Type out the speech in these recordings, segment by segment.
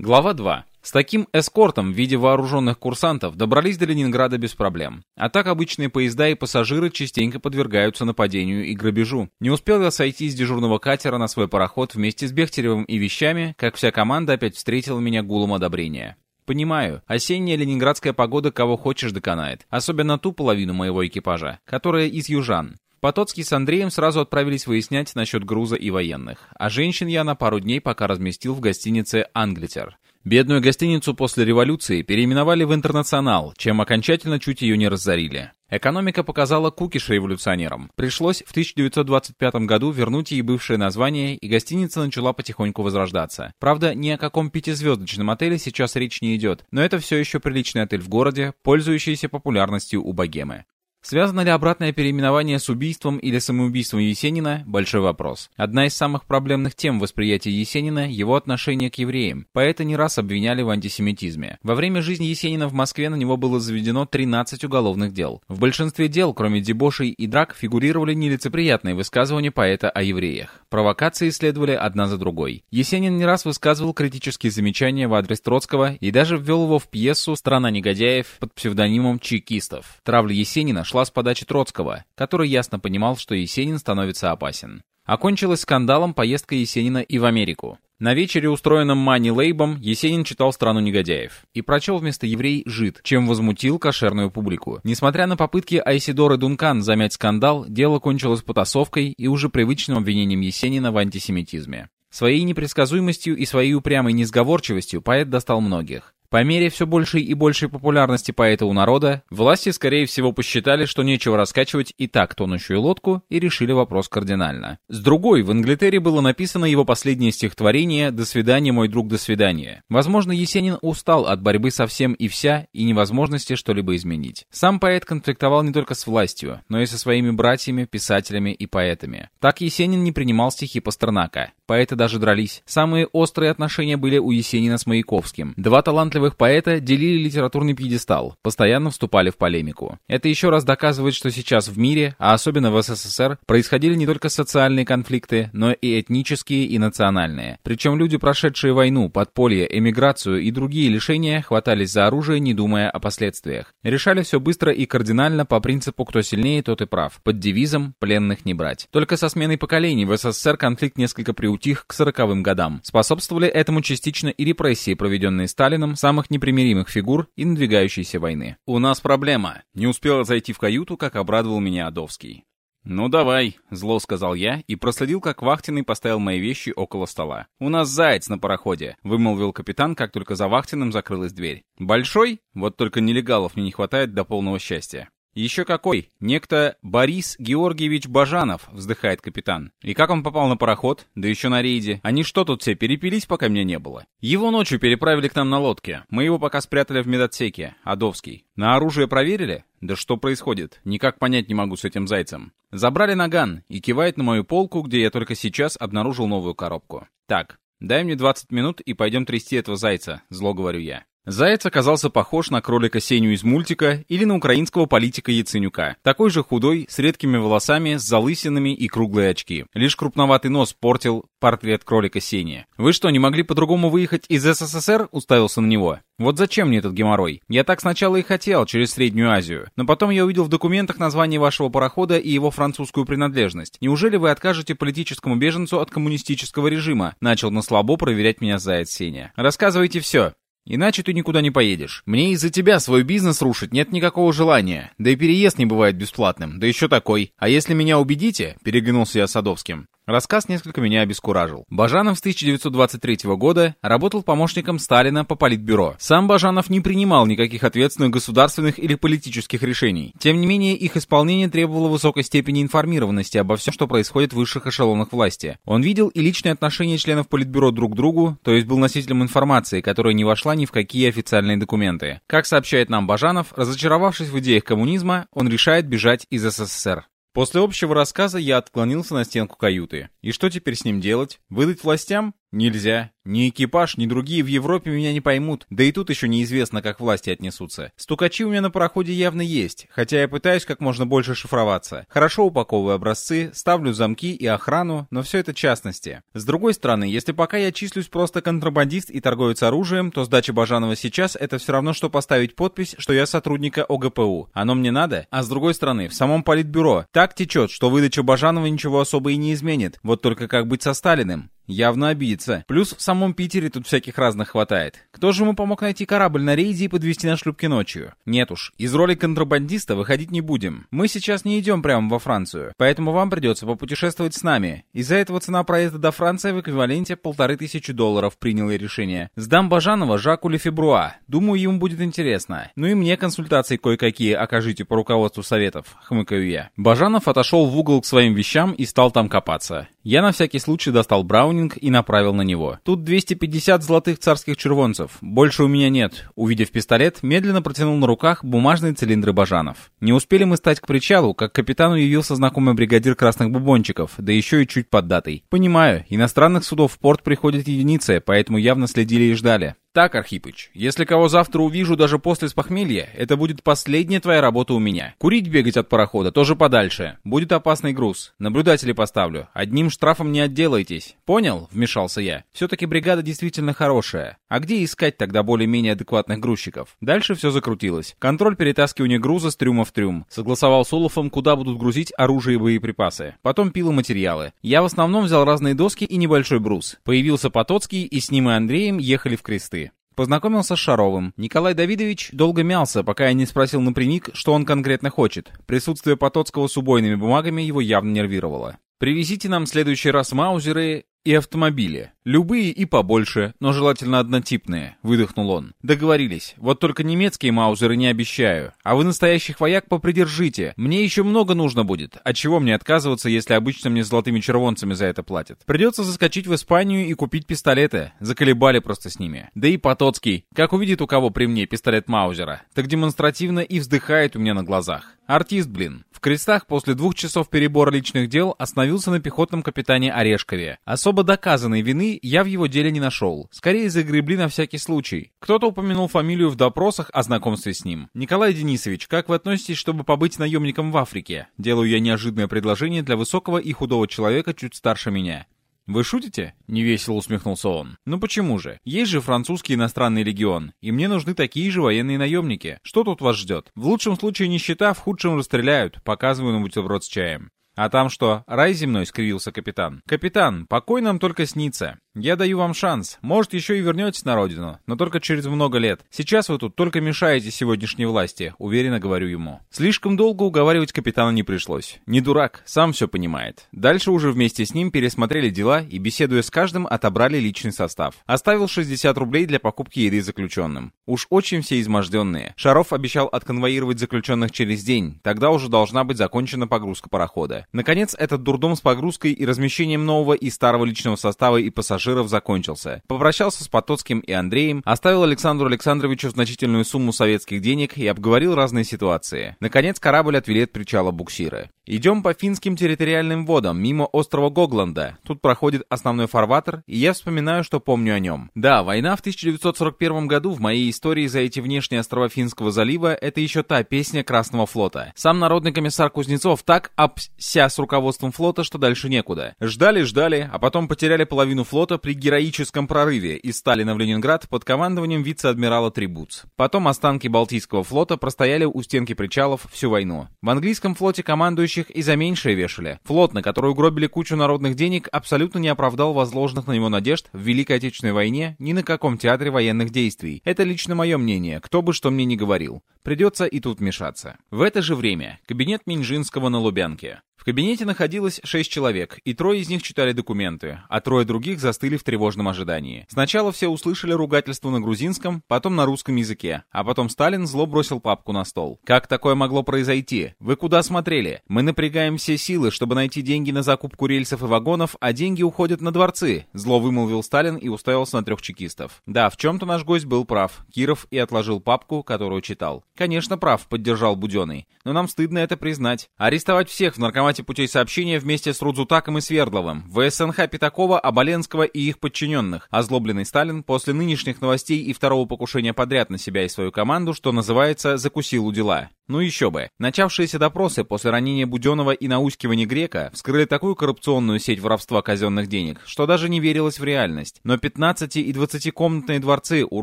Глава 2. С таким эскортом в виде вооруженных курсантов добрались до Ленинграда без проблем. А так обычные поезда и пассажиры частенько подвергаются нападению и грабежу. Не успел я сойти с дежурного катера на свой пароход вместе с Бехтеревым и вещами, как вся команда опять встретила меня гулом одобрения. Понимаю, осенняя ленинградская погода кого хочешь доконает, особенно ту половину моего экипажа, которая из южан. Потоцкий с Андреем сразу отправились выяснять насчет груза и военных, а женщин я на пару дней пока разместил в гостинице «Англитер». Бедную гостиницу после революции переименовали в «Интернационал», чем окончательно чуть ее не разорили. Экономика показала кукиш революционерам. Пришлось в 1925 году вернуть ей бывшее название, и гостиница начала потихоньку возрождаться. Правда, ни о каком пятизвездочном отеле сейчас речь не идет, но это все еще приличный отель в городе, пользующийся популярностью у богемы. Связано ли обратное переименование с убийством или самоубийством Есенина – большой вопрос. Одна из самых проблемных тем восприятия Есенина – его отношение к евреям. Поэта не раз обвиняли в антисемитизме. Во время жизни Есенина в Москве на него было заведено 13 уголовных дел. В большинстве дел, кроме дебошей и драк, фигурировали нелицеприятные высказывания поэта о евреях. Провокации следовали одна за другой. Есенин не раз высказывал критические замечания в адрес Троцкого и даже ввел его в пьесу «Страна негодяев» под псевдонимом чекистов. Травля Есенина шла с подачи Троцкого, который ясно понимал, что Есенин становится опасен. Окончилась скандалом поездка Есенина и в Америку. На вечере, устроенном Мани Лейбом, Есенин читал «Страну негодяев» и прочел вместо еврей «жид», чем возмутил кошерную публику. Несмотря на попытки Айсидоры Дункан замять скандал, дело кончилось потасовкой и уже привычным обвинением Есенина в антисемитизме. Своей непредсказуемостью и своей упрямой несговорчивостью поэт достал многих. По мере все большей и большей популярности поэта у народа, власти, скорее всего, посчитали, что нечего раскачивать и так тонущую лодку, и решили вопрос кардинально. С другой, в Англитере было написано его последнее стихотворение «До свидания, мой друг, до свидания». Возможно, Есенин устал от борьбы со всем и вся и невозможности что-либо изменить. Сам поэт конфликтовал не только с властью, но и со своими братьями, писателями и поэтами. Так Есенин не принимал стихи Пастернака. Поэты даже дрались. Самые острые отношения были у Есенина с Маяковским. Два талантливых талантливых поэта делили литературный пьедестал, постоянно вступали в полемику. Это еще раз доказывает, что сейчас в мире, а особенно в СССР, происходили не только социальные конфликты, но и этнические и национальные. Причем люди, прошедшие войну, подполье, эмиграцию и другие лишения, хватались за оружие, не думая о последствиях. Решали все быстро и кардинально по принципу «кто сильнее, тот и прав», под девизом «пленных не брать». Только со сменой поколений в СССР конфликт несколько приутих к сороковым годам. Способствовали этому частично и репрессии, проведенные Сталином, самых непримиримых фигур и надвигающейся войны. «У нас проблема». Не успела зайти в каюту, как обрадовал меня Адовский. «Ну давай», — зло сказал я и проследил, как вахтенный поставил мои вещи около стола. «У нас заяц на пароходе», — вымолвил капитан, как только за вахтенным закрылась дверь. «Большой? Вот только нелегалов мне не хватает до полного счастья». «Еще какой? Некто Борис Георгиевич Бажанов», — вздыхает капитан. «И как он попал на пароход? Да еще на рейде. Они что тут все, перепились, пока меня не было?» «Его ночью переправили к нам на лодке. Мы его пока спрятали в медотсеке. Адовский. На оружие проверили? Да что происходит? Никак понять не могу с этим зайцем. Забрали наган и кивает на мою полку, где я только сейчас обнаружил новую коробку. Так, дай мне 20 минут и пойдем трясти этого зайца, зло говорю я. Заяц оказался похож на кролика Сеню из мультика или на украинского политика Яценюка. Такой же худой, с редкими волосами, с залысинами и круглые очки. Лишь крупноватый нос портил портрет кролика Сени. «Вы что, не могли по-другому выехать из СССР?» — уставился на него. «Вот зачем мне этот геморрой? Я так сначала и хотел, через Среднюю Азию. Но потом я увидел в документах название вашего парохода и его французскую принадлежность. Неужели вы откажете политическому беженцу от коммунистического режима?» Начал на слабо проверять меня Заяц Сеня. «Рассказывайте все». Иначе ты никуда не поедешь. Мне из-за тебя свой бизнес рушить нет никакого желания. Да и переезд не бывает бесплатным. Да еще такой. А если меня убедите, переглянулся я Садовским, Рассказ несколько меня обескуражил. Бажанов с 1923 года работал помощником Сталина по политбюро. Сам Бажанов не принимал никаких ответственных государственных или политических решений. Тем не менее, их исполнение требовало высокой степени информированности обо всем, что происходит в высших эшелонах власти. Он видел и личные отношения членов политбюро друг к другу, то есть был носителем информации, которая не вошла ни в какие официальные документы. Как сообщает нам Бажанов, разочаровавшись в идеях коммунизма, он решает бежать из СССР. После общего рассказа я отклонился на стенку каюты. И что теперь с ним делать? Выдать властям? Нельзя. Ни экипаж, ни другие в Европе меня не поймут, да и тут еще неизвестно, как власти отнесутся. Стукачи у меня на пароходе явно есть, хотя я пытаюсь как можно больше шифроваться. Хорошо упаковываю образцы, ставлю замки и охрану, но все это частности. С другой стороны, если пока я числюсь просто контрабандист и торговец оружием, то сдача Бажанова сейчас это все равно, что поставить подпись, что я сотрудника ОГПУ. Оно мне надо? А с другой стороны, в самом политбюро так течет, что выдача Бажанова ничего особо и не изменит. Вот только как быть со Сталиным? Явно обидится. Плюс в самом Питере тут всяких разных хватает. Кто же ему помог найти корабль на рейде и подвести на шлюпке ночью? Нет уж, из роли контрабандиста выходить не будем. Мы сейчас не идем прямо во Францию, поэтому вам придется попутешествовать с нами. Из-за этого цена проезда до Франции в эквиваленте полторы тысячи долларов принял я решение. Сдам Бажанова Жаку Лефебруа. Думаю, ему будет интересно. Ну и мне консультации кое-какие окажите по руководству советов, хмыкаю я. Бажанов отошел в угол к своим вещам и стал там копаться. Я на всякий случай достал Браунинг и направил на него. Тут 250 золотых царских червонцев. Больше у меня нет. Увидев пистолет, медленно протянул на руках бумажные цилиндры Бажанов. Не успели мы стать к причалу, как капитану явился знакомый бригадир красных бубончиков, да еще и чуть поддатый. Понимаю, иностранных судов в порт приходят единицы, поэтому явно следили и ждали. Так, Архипыч, если кого завтра увижу даже после с это будет последняя твоя работа у меня. Курить бегать от парохода тоже подальше. Будет опасный груз. Наблюдатели поставлю. Одним штрафом не отделаетесь. Понял? Вмешался я. Все-таки бригада действительно хорошая. А где искать тогда более-менее адекватных грузчиков? Дальше все закрутилось. Контроль перетаскивания груза с трюма в трюм. Согласовал с Олафом, куда будут грузить оружие и боеприпасы. Потом пиломатериалы. Я в основном взял разные доски и небольшой брус. Появился Потоцкий, и с ним и Андреем ехали в кресты. Познакомился с Шаровым. Николай Давидович долго мялся, пока я не спросил напрямик, что он конкретно хочет. Присутствие Потоцкого с убойными бумагами его явно нервировало. «Привезите нам в следующий раз маузеры и автомобили. Любые и побольше, но желательно однотипные», — выдохнул он. «Договорились. Вот только немецкие маузеры не обещаю. А вы настоящих вояк попридержите. Мне еще много нужно будет. От чего мне отказываться, если обычно мне золотыми червонцами за это платят? Придется заскочить в Испанию и купить пистолеты. Заколебали просто с ними. Да и Потоцкий, как увидит у кого при мне пистолет Маузера, так демонстративно и вздыхает у меня на глазах. Артист, блин. В крестах после двух часов перебора личных дел остановился на пехотном капитане Орешкове. Особо доказанной вины я в его деле не нашел. Скорее загребли на всякий случай. Кто-то упомянул фамилию в допросах о знакомстве с ним. Николай Денисович, как вы относитесь, чтобы побыть наемником в Африке? Делаю я неожиданное предложение для высокого и худого человека чуть старше меня. «Вы шутите?» — невесело усмехнулся он. «Ну почему же? Есть же французский иностранный легион, и мне нужны такие же военные наемники. Что тут вас ждет? В лучшем случае нищета, в худшем расстреляют. Показываю на бутерброд с чаем». «А там что, рай земной?» — скривился капитан. «Капитан, покой нам только снится. Я даю вам шанс. Может, еще и вернетесь на родину, но только через много лет. Сейчас вы тут только мешаете сегодняшней власти», — уверенно говорю ему. Слишком долго уговаривать капитана не пришлось. Не дурак, сам все понимает. Дальше уже вместе с ним пересмотрели дела и, беседуя с каждым, отобрали личный состав. Оставил 60 рублей для покупки еды заключенным. Уж очень все изможденные. Шаров обещал отконвоировать заключенных через день. Тогда уже должна быть закончена погрузка парохода. Наконец, этот дурдом с погрузкой и размещением нового и старого личного состава и пассажиров закончился. Попрощался с Потоцким и Андреем, оставил Александру Александровичу значительную сумму советских денег и обговорил разные ситуации. Наконец, корабль отвели от причала буксира. Идем по финским территориальным водам, мимо острова Гогланда. Тут проходит основной фарватер, и я вспоминаю, что помню о нем. Да, война в 1941 году в моей истории за эти внешние острова Финского залива — это еще та песня Красного флота. Сам народный комиссар Кузнецов так обся с руководством флота, что дальше некуда. Ждали-ждали, а потом потеряли половину флота при героическом прорыве из Сталина в Ленинград под командованием вице-адмирала Трибуц. Потом останки Балтийского флота простояли у стенки причалов всю войну. В английском флоте командующий желающих и за меньшее вешали. Флот, на который угробили кучу народных денег, абсолютно не оправдал возложенных на него надежд в Великой Отечественной войне ни на каком театре военных действий. Это лично мое мнение, кто бы что мне ни говорил. Придется и тут вмешаться. В это же время кабинет Минжинского на Лубянке. В кабинете находилось шесть человек, и трое из них читали документы, а трое других застыли в тревожном ожидании. Сначала все услышали ругательство на грузинском, потом на русском языке, а потом Сталин зло бросил папку на стол. «Как такое могло произойти? Вы куда смотрели? Мы напрягаем все силы, чтобы найти деньги на закупку рельсов и вагонов, а деньги уходят на дворцы», зло вымолвил Сталин и уставился на трех чекистов. Да, в чем-то наш гость был прав. Киров и отложил папку, которую читал. Конечно, прав, поддержал Буденный. Но нам стыдно это признать. Арестовать всех в наркомате путей сообщения вместе с Рудзутаком и Свердловым, ВСНХ Пятакова, Оболенского и их подчиненных. Озлобленный Сталин после нынешних новостей и второго покушения подряд на себя и свою команду, что называется, закусил у дела. Ну еще бы. Начавшиеся допросы после ранения Буденова и наускивания Грека вскрыли такую коррупционную сеть воровства казенных денег, что даже не верилось в реальность. Но 15 и 20-комнатные дворцы у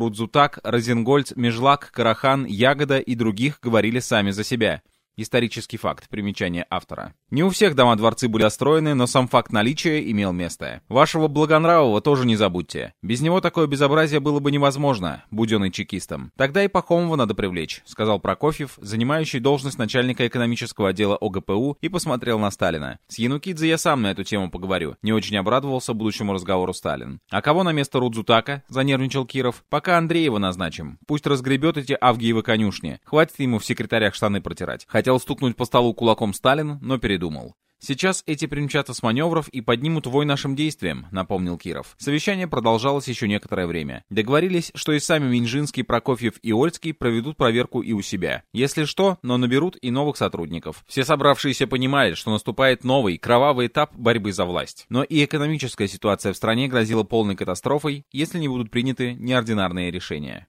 Рудзутак, Розенгольц, Межлак, Карахан, Ягода и других говорили сами за себя. Исторический факт. Примечание автора. Не у всех дома-дворцы были достроены, но сам факт наличия имел место. Вашего Благонравова тоже не забудьте. Без него такое безобразие было бы невозможно, буденный чекистом. Тогда и Пахомова надо привлечь, сказал Прокофьев, занимающий должность начальника экономического отдела ОГПУ, и посмотрел на Сталина. С Янукидзе я сам на эту тему поговорю. Не очень обрадовался будущему разговору Сталин. А кого на место Рудзутака? Занервничал Киров. Пока Андреева назначим. Пусть разгребет эти Авгиевы конюшни. Хватит ему в секретарях штаны протирать. Хотел стукнуть по столу кулаком Сталин, но передумал. «Сейчас эти примчатся с маневров и поднимут вой нашим действиям», — напомнил Киров. Совещание продолжалось еще некоторое время. Договорились, что и сами Минжинский, Прокофьев и Ольский проведут проверку и у себя. Если что, но наберут и новых сотрудников. Все собравшиеся понимали, что наступает новый, кровавый этап борьбы за власть. Но и экономическая ситуация в стране грозила полной катастрофой, если не будут приняты неординарные решения.